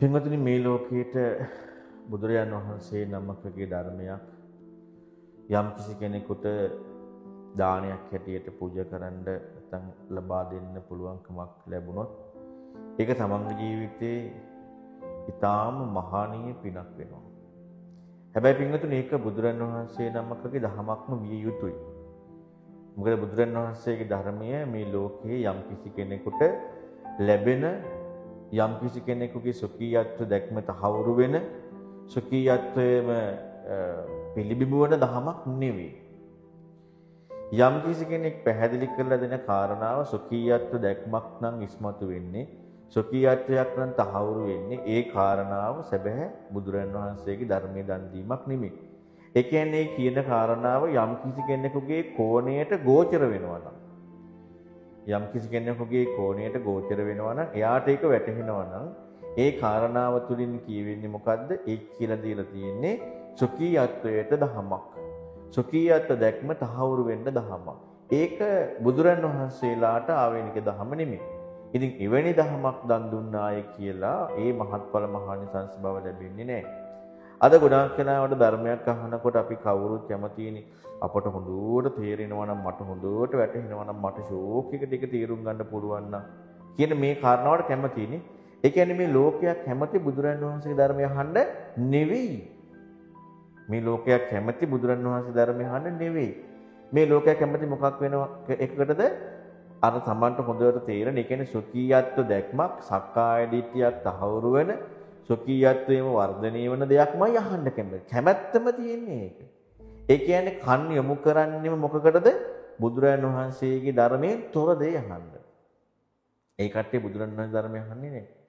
පින්වතුනි මේ ලෝකයට බුදුරජාන් වහන්සේ නමකගේ ධර්මයක් යම් කිසි කෙනෙකුට දානයක් හැටියට පූජා කරන්න නැත්නම් ලබා දෙන්න පුළුවන්කමක් ලැබුණොත් ඒක තමන්ගේ ජීවිතේ ඊටාම මහානීය පිනක් වෙනවා. හැබැයි පින්වතුනි ඒක බුදුරන් වහන්සේ නමකගේ දහමක්ම විය යුතුයි. මොකද බුදුරන් වහන්සේගේ ධර්මය මේ ලෝකයේ යම් කිසි කෙනෙකුට ලැබෙන යම් කිසි කෙනෙකුගේ සුඛීයත්ව දැක්ම තහවුරු වෙන සුඛීයත්වයේම පිළිබිඹුවන දහමක් නෙවෙයි. යම් කිසි කෙනෙක් පැහැදිලි කරලා දෙන කාරණාව සුඛීයත්ව දැක්මක් නම් ඉස්මතු වෙන්නේ සුඛීයත්වයක් නම් තහවුරු වෙන්නේ ඒ කාරණාව සැබෑ බුදුරන් වහන්සේගේ ධර්මයේ දන් දීමක් නෙමෙයි. ඒ කියන්නේ කියන කාරණාව යම් කිසි කෙනෙකුගේ කෝණයට ගෝචර වෙනවා නම් යම් කිසි කෙනෙකුගේ කෝණයට ගෝචර වෙනවා නම් එයාට ඒක වැටහෙනවා නම් ඒ කාරණාව තුලින් කියවෙන්නේ මොකද්ද? ඒ කියලා දීලා තියෙන්නේ සුඛීයත්වයට දහමක්. සුඛීයත්ව දැක්ම තහවුරු වෙන්න දහමක්. ඒක බුදුරන් වහන්සේලාට ආවෙනික දහම නෙමෙයි. ඉතින් එවැනි දහමක් දන් දුන්නාය කියලා ඒ මහත්ඵල මහානිසංස බව ලැබෙන්නේ නැහැ. අද ගොඩාක් කෙනාට ධර්මයක් අහනකොට අපි කවුරුත් කැමතිනේ අපට හොඳට තේරෙනවා නම් මට හොඳට වැටහෙනවා නම් මට ෂෝක් එක ටික තේරුම් ගන්න පුළුවන් නම් කියන මේ කාරණාවට කැමතිනේ. ඒ කියන්නේ මේ ලෝකයක් කැමති බුදුරන් වහන්සේගේ ධර්මය අහන්න නෙවෙයි. මේ ලෝකයක් කැමති බුදුරන් වහන්සේ ධර්මය අහන්න නෙවෙයි. මේ ලෝකයක් කැමති මොකක් වෙනව එකකටද? අර Tamanට හොඳට තේරෙන, ඒ කියන්නේ සුඛීයත්ව දැක්මක්, සක්කාය දිට්ඨියක් තහවුරු වෙන ස්වකීයත්වයේම වර්ධනය වෙන දෙයක්මයි අහන්න කැමති. කැමැත්තම තියෙන්නේ ඒක. ඒ කියන්නේ කන් යොමු කරන්නේම මොකකටද? බුදුරජාණන් වහන්සේගේ ධර්මයෙන් තොර දේ අහන්න. ඒ කට්ටිය බුදුරජාණන් වහන්සේ ධර්මය අහන්නේ නැහැ.